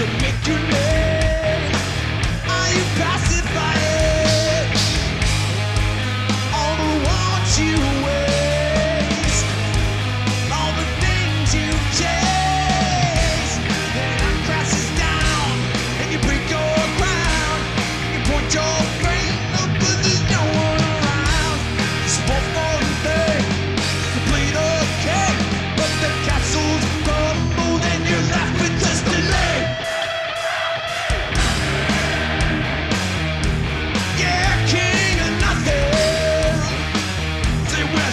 to make you nervous.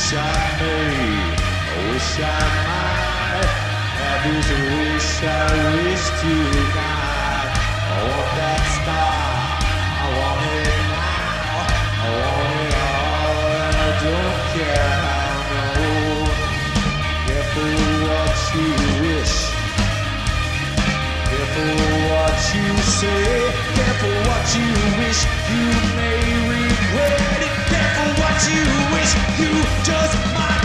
wish I may, I wish I might have this wish I wish to tonight. I want that star, I want it now, I want it all, and I don't care how no. Careful what you wish, careful what you say, careful what you wish, you may regret it you wish you just might.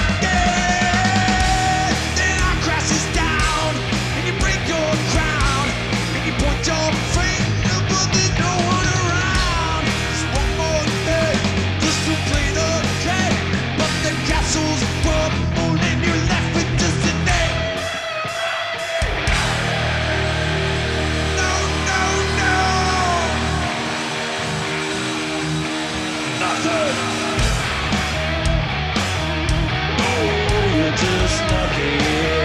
stuck here.